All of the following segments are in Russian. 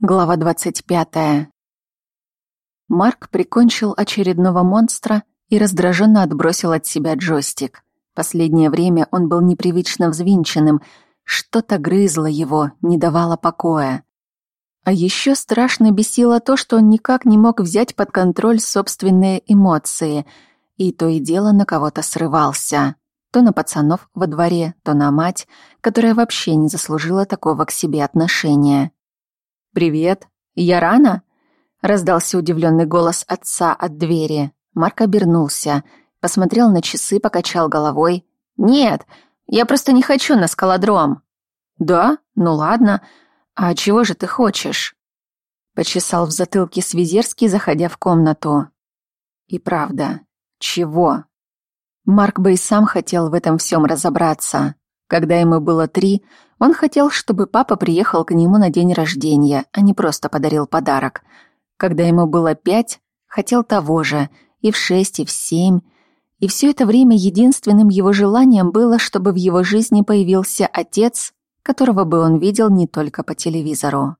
Глава 25. Марк прикончил очередного монстра и раздраженно отбросил от себя джойстик. Последнее время он был непривычно взвинченным, что-то грызло его, не давало покоя. А еще страшно бесило то, что он никак не мог взять под контроль собственные эмоции, и то и дело на кого-то срывался. То на пацанов во дворе, то на мать, которая вообще не заслужила такого к себе отношения. «Привет. Я рано?» — раздался удивленный голос отца от двери. Марк обернулся, посмотрел на часы, покачал головой. «Нет, я просто не хочу на скалодром». «Да? Ну ладно. А чего же ты хочешь?» Почесал в затылке Свизерский, заходя в комнату. И правда, чего? Марк бы и сам хотел в этом всем разобраться. Когда ему было три, он хотел, чтобы папа приехал к нему на день рождения, а не просто подарил подарок. Когда ему было пять, хотел того же, и в шесть, и в семь. И все это время единственным его желанием было, чтобы в его жизни появился отец, которого бы он видел не только по телевизору.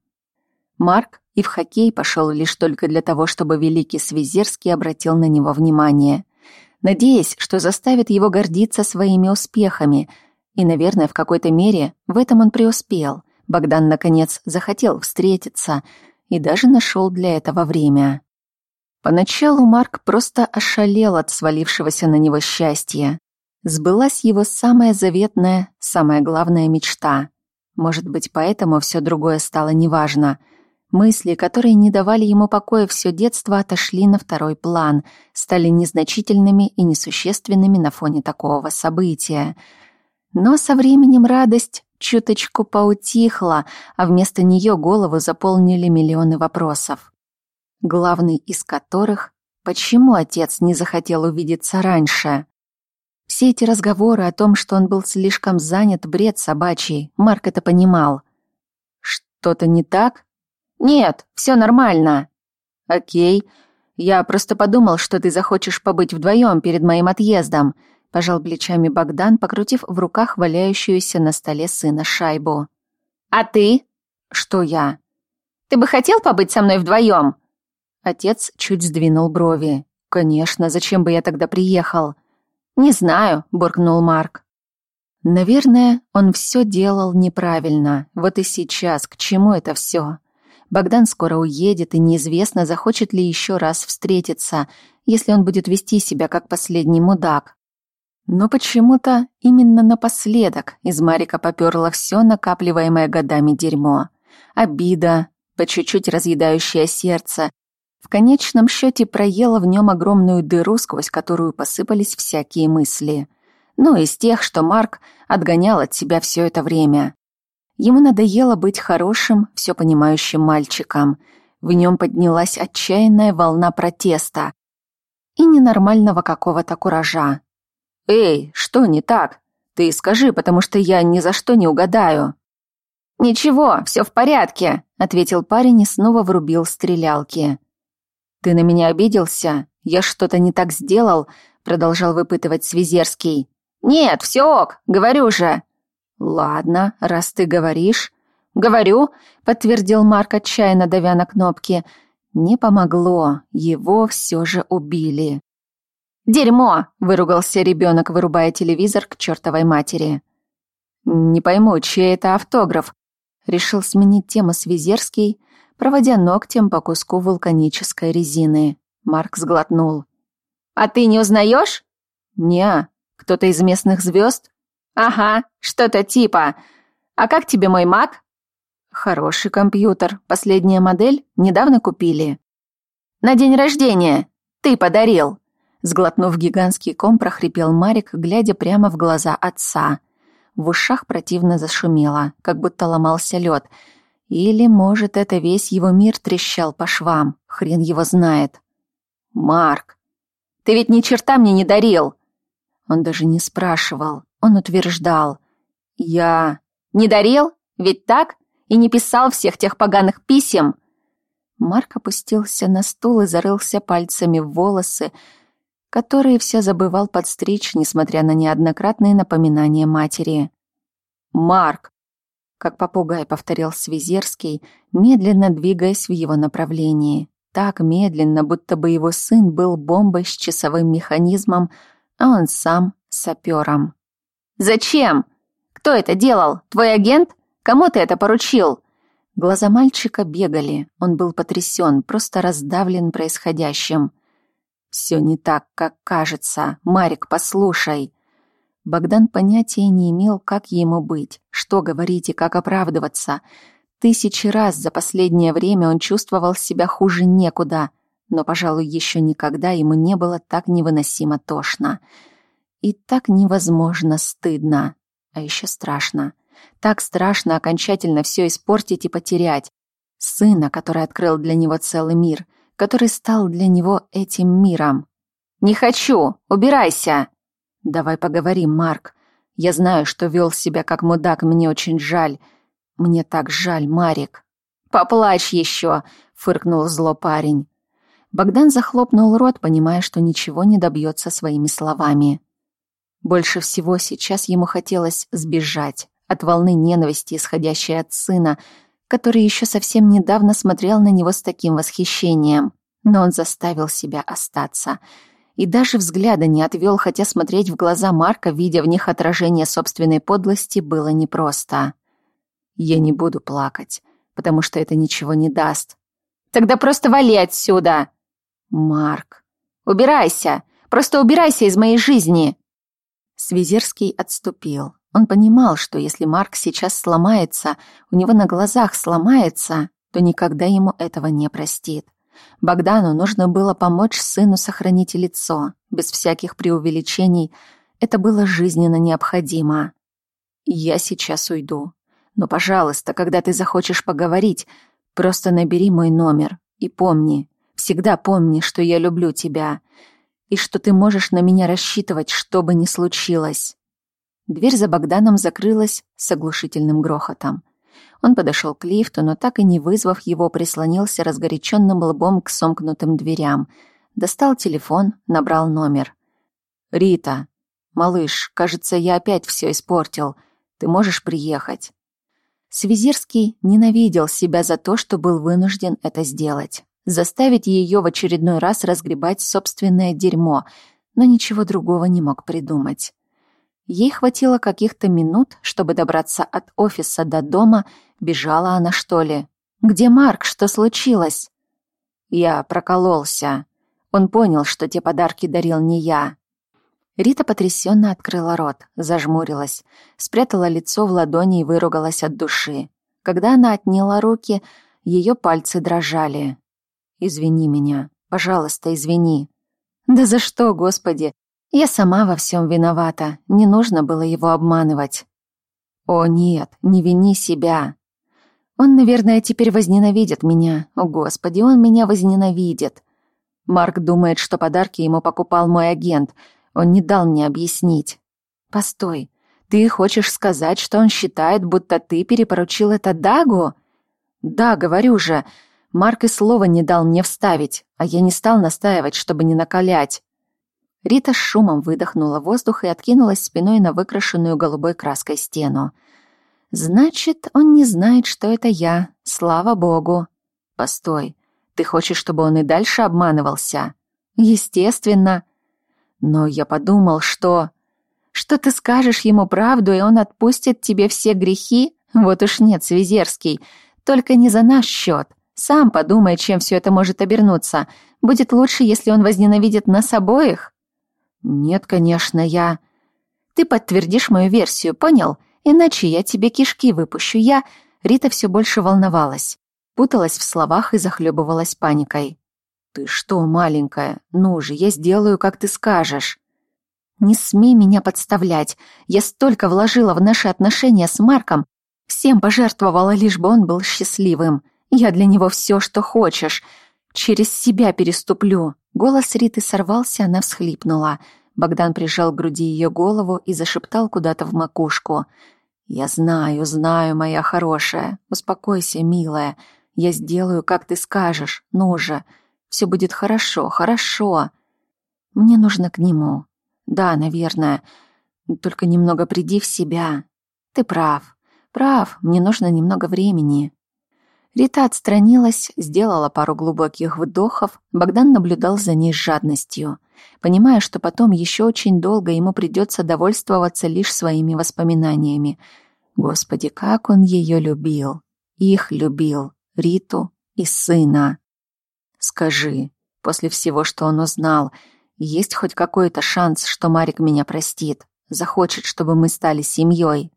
Марк и в хоккей пошел лишь только для того, чтобы великий Свизерский обратил на него внимание, надеясь, что заставит его гордиться своими успехами – и, наверное, в какой-то мере в этом он преуспел. Богдан, наконец, захотел встретиться и даже нашел для этого время. Поначалу Марк просто ошалел от свалившегося на него счастья. Сбылась его самая заветная, самая главная мечта. Может быть, поэтому все другое стало неважно. Мысли, которые не давали ему покоя все детство, отошли на второй план, стали незначительными и несущественными на фоне такого события — но со временем радость чуточку поутихла, а вместо нее голову заполнили миллионы вопросов. Главный из которых — почему отец не захотел увидеться раньше? Все эти разговоры о том, что он был слишком занят, бред собачий, Марк это понимал. «Что-то не так?» «Нет, все нормально». «Окей. Я просто подумал, что ты захочешь побыть вдвоем перед моим отъездом», пожал плечами Богдан, покрутив в руках валяющуюся на столе сына шайбу. «А ты?» «Что я?» «Ты бы хотел побыть со мной вдвоем?» Отец чуть сдвинул брови. «Конечно, зачем бы я тогда приехал?» «Не знаю», — буркнул Марк. Наверное, он все делал неправильно. Вот и сейчас, к чему это все? Богдан скоро уедет, и неизвестно, захочет ли еще раз встретиться, если он будет вести себя как последний мудак. Но почему-то именно напоследок из Марика попёрло все накапливаемое годами дерьмо. Обида, по чуть-чуть разъедающее сердце, в конечном счете проела в нем огромную дыру, сквозь которую посыпались всякие мысли. Ну, из тех, что Марк отгонял от себя все это время. Ему надоело быть хорошим, все понимающим мальчиком. В нем поднялась отчаянная волна протеста и ненормального какого-то куража. «Эй, что не так? Ты скажи, потому что я ни за что не угадаю». «Ничего, все в порядке», — ответил парень и снова врубил стрелялки. «Ты на меня обиделся? Я что-то не так сделал?» — продолжал выпытывать Свизерский. «Нет, все ок, говорю же». «Ладно, раз ты говоришь». «Говорю», — подтвердил Марк, отчаянно давя на кнопки. Не помогло, его все же убили. «Дерьмо!» — выругался ребенок, вырубая телевизор к чертовой матери. «Не пойму, чей это автограф?» Решил сменить тему Свизерский, проводя ногтем по куску вулканической резины. Марк сглотнул. «А ты не узнаешь?» «Не, кто-то из местных звезд?» «Ага, что-то типа. А как тебе мой Мак?» «Хороший компьютер. Последняя модель недавно купили». «На день рождения. Ты подарил». Сглотнув гигантский ком, прохрипел Марик, глядя прямо в глаза отца. В ушах противно зашумело, как будто ломался лед. Или, может, это весь его мир трещал по швам. Хрен его знает. «Марк, ты ведь ни черта мне не дарил!» Он даже не спрашивал, он утверждал. «Я...» «Не дарил? Ведь так? И не писал всех тех поганых писем?» Марк опустился на стул и зарылся пальцами в волосы, которые все забывал подстричь, несмотря на неоднократные напоминания матери. «Марк, как попугай повторил Свизерский, медленно двигаясь в его направлении. Так медленно, будто бы его сын был бомбой с часовым механизмом, а он сам сапером. «Зачем? Кто это делал? Твой агент? Кому ты это поручил?» Глаза мальчика бегали. Он был потрясен, просто раздавлен происходящим. «Все не так, как кажется. Марик, послушай». Богдан понятия не имел, как ему быть, что говорить и как оправдываться. Тысячи раз за последнее время он чувствовал себя хуже некуда, но, пожалуй, еще никогда ему не было так невыносимо тошно. И так невозможно стыдно, а еще страшно. Так страшно окончательно все испортить и потерять. Сына, который открыл для него целый мир, который стал для него этим миром. «Не хочу! Убирайся!» «Давай поговорим, Марк. Я знаю, что вел себя как мудак, мне очень жаль. Мне так жаль, Марик». «Поплачь еще!» — фыркнул зло парень. Богдан захлопнул рот, понимая, что ничего не добьется своими словами. Больше всего сейчас ему хотелось сбежать от волны ненависти, исходящей от сына, который еще совсем недавно смотрел на него с таким восхищением. Но он заставил себя остаться — и даже взгляда не отвел, хотя смотреть в глаза Марка, видя в них отражение собственной подлости, было непросто. «Я не буду плакать, потому что это ничего не даст». «Тогда просто вали отсюда!» «Марк, убирайся! Просто убирайся из моей жизни!» Свизерский отступил. Он понимал, что если Марк сейчас сломается, у него на глазах сломается, то никогда ему этого не простит. Богдану нужно было помочь сыну сохранить лицо, без всяких преувеличений. Это было жизненно необходимо. «Я сейчас уйду. Но, пожалуйста, когда ты захочешь поговорить, просто набери мой номер и помни, всегда помни, что я люблю тебя и что ты можешь на меня рассчитывать, что бы ни случилось». Дверь за Богданом закрылась с оглушительным грохотом. Он подошел к лифту, но так и не вызвав его, прислонился разгоряченным лбом к сомкнутым дверям. Достал телефон, набрал номер. «Рита, малыш, кажется, я опять все испортил. Ты можешь приехать?» Свизерский ненавидел себя за то, что был вынужден это сделать. Заставить ее в очередной раз разгребать собственное дерьмо, но ничего другого не мог придумать. Ей хватило каких-то минут, чтобы добраться от офиса до дома. Бежала она, что ли? «Где Марк? Что случилось?» Я прокололся. Он понял, что те подарки дарил не я. Рита потрясенно открыла рот, зажмурилась, спрятала лицо в ладони и выругалась от души. Когда она отняла руки, ее пальцы дрожали. «Извини меня. Пожалуйста, извини». «Да за что, Господи? Я сама во всем виновата, не нужно было его обманывать. О нет, не вини себя. Он, наверное, теперь возненавидит меня. О, Господи, он меня возненавидит. Марк думает, что подарки ему покупал мой агент. Он не дал мне объяснить. Постой, ты хочешь сказать, что он считает, будто ты перепоручил это Дагу? Да, говорю же. Марк и слова не дал мне вставить, а я не стал настаивать, чтобы не накалять. Рита с шумом выдохнула воздух и откинулась спиной на выкрашенную голубой краской стену. «Значит, он не знает, что это я. Слава богу!» «Постой, ты хочешь, чтобы он и дальше обманывался?» «Естественно!» «Но я подумал, что...» «Что ты скажешь ему правду, и он отпустит тебе все грехи? Вот уж нет, Свизерский. Только не за наш счет. Сам подумай, чем все это может обернуться. Будет лучше, если он возненавидит нас обоих?» «Нет, конечно, я...» «Ты подтвердишь мою версию, понял? Иначе я тебе кишки выпущу. Я...» Рита все больше волновалась, путалась в словах и захлебывалась паникой. «Ты что, маленькая? Ну же, я сделаю, как ты скажешь». «Не смей меня подставлять. Я столько вложила в наши отношения с Марком. Всем пожертвовала, лишь бы он был счастливым. Я для него все, что хочешь. Через себя переступлю». Голос Риты сорвался, она всхлипнула. Богдан прижал к груди ее голову и зашептал куда-то в макушку. «Я знаю, знаю, моя хорошая. Успокойся, милая. Я сделаю, как ты скажешь. Ну же. Все будет хорошо, хорошо. Мне нужно к нему. Да, наверное. Только немного приди в себя. Ты прав. прав, мне нужно немного времени. Рита отстранилась, сделала пару глубоких вдохов. Богдан наблюдал за ней с жадностью, понимая, что потом еще очень долго ему придется довольствоваться лишь своими воспоминаниями. Господи, как он ее любил! Их любил, Риту и сына. Скажи, после всего, что он узнал, есть хоть какой-то шанс, что Марик меня простит, захочет, чтобы мы стали семьей?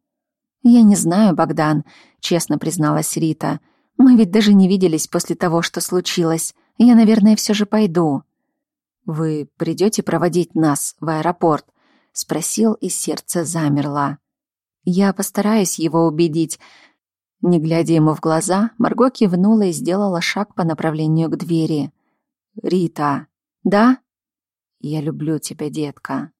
Я не знаю, Богдан, честно призналась Рита. Мы ведь даже не виделись после того, что случилось. Я, наверное, все же пойду. Вы придете проводить нас в аэропорт? спросил, и сердце замерло. Я постараюсь его убедить. Не глядя ему в глаза, Марго кивнула и сделала шаг по направлению к двери. Рита. Да? Я люблю тебя, детка.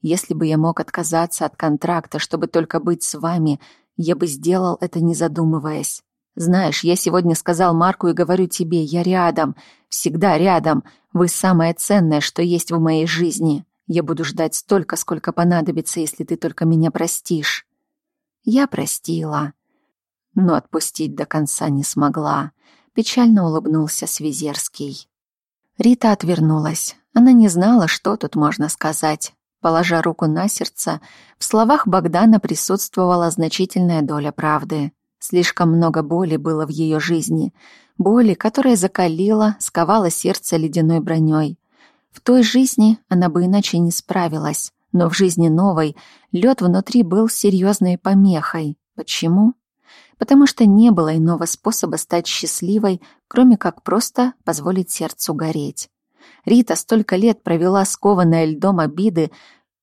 Если бы я мог отказаться от контракта, чтобы только быть с вами, я бы сделал это не задумываясь. Знаешь, я сегодня сказал Марку и говорю тебе, я рядом, всегда рядом. Вы самое ценное, что есть в моей жизни. Я буду ждать столько, сколько понадобится, если ты только меня простишь. Я простила, но отпустить до конца не смогла. Печально улыбнулся Свизерский. Рита отвернулась. Она не знала, что тут можно сказать. Положа руку на сердце, в словах Богдана присутствовала значительная доля правды. Слишком много боли было в ее жизни. Боли, которая закалила, сковала сердце ледяной броней. В той жизни она бы иначе не справилась. Но в жизни новой лед внутри был серьезной помехой. Почему? Потому что не было иного способа стать счастливой, кроме как просто позволить сердцу гореть. Рита столько лет провела скованная льдом обиды,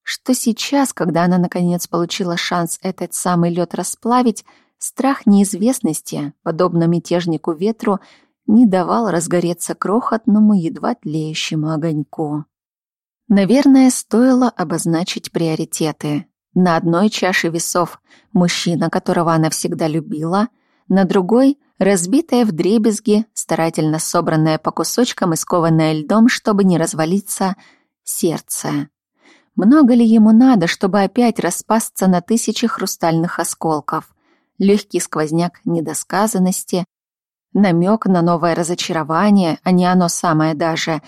что сейчас, когда она наконец получила шанс этот самый лед расплавить, Страх неизвестности, подобно мятежнику ветру, не давал разгореться крохотному, едва тлеющему огоньку. Наверное, стоило обозначить приоритеты. На одной чаше весов мужчина, которого она всегда любила, на другой — разбитая в дребезги, старательно собранная по кусочкам и скованная льдом, чтобы не развалиться, сердце. Много ли ему надо, чтобы опять распасться на тысячи хрустальных осколков? Легкий сквозняк недосказанности, намек на новое разочарование, а не оно самое даже,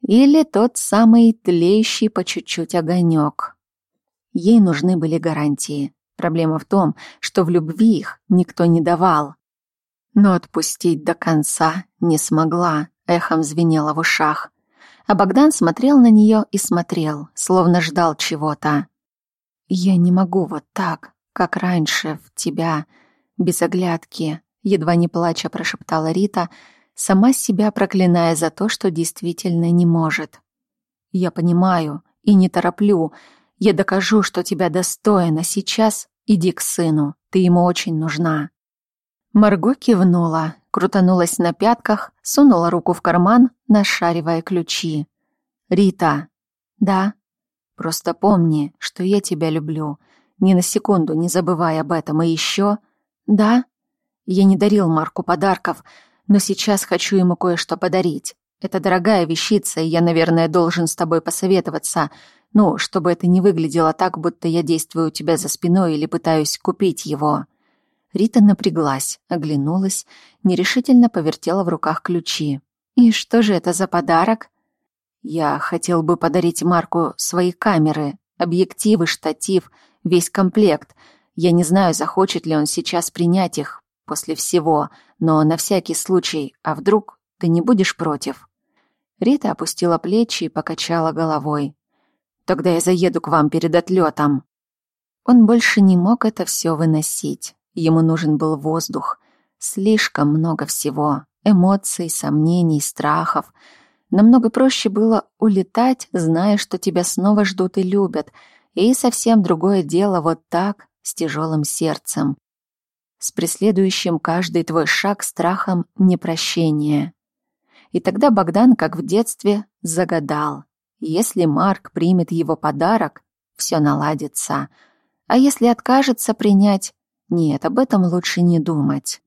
или тот самый тлеющий по чуть-чуть огонек. Ей нужны были гарантии. Проблема в том, что в любви их никто не давал. Но отпустить до конца не смогла, эхом звенело в ушах. А Богдан смотрел на нее и смотрел, словно ждал чего-то. «Я не могу вот так», как раньше, в тебя, без оглядки, едва не плача прошептала Рита, сама себя проклиная за то, что действительно не может. Я понимаю и не тороплю. Я докажу, что тебя достоин, а сейчас иди к сыну, ты ему очень нужна. Марго кивнула, крутанулась на пятках, сунула руку в карман, нашаривая ключи. «Рита!» «Да?» «Просто помни, что я тебя люблю ни на секунду не забывай об этом. И еще... Да, я не дарил Марку подарков, но сейчас хочу ему кое-что подарить. Это дорогая вещица, и я, наверное, должен с тобой посоветоваться. Ну, чтобы это не выглядело так, будто я действую у тебя за спиной или пытаюсь купить его». Рита напряглась, оглянулась, нерешительно повертела в руках ключи. «И что же это за подарок?» «Я хотел бы подарить Марку свои камеры, объективы, штатив, весь комплект. Я не знаю, захочет ли он сейчас принять их после всего, но на всякий случай, а вдруг ты не будешь против?» Рита опустила плечи и покачала головой. «Тогда я заеду к вам перед отлетом». Он больше не мог это все выносить. Ему нужен был воздух. Слишком много всего. Эмоций, сомнений, страхов. Намного проще было улетать, зная, что тебя снова ждут и любят — и совсем другое дело вот так, с тяжелым сердцем. С преследующим каждый твой шаг страхом непрощения. И тогда Богдан, как в детстве, загадал. Если Марк примет его подарок, все наладится. А если откажется принять, нет, об этом лучше не думать.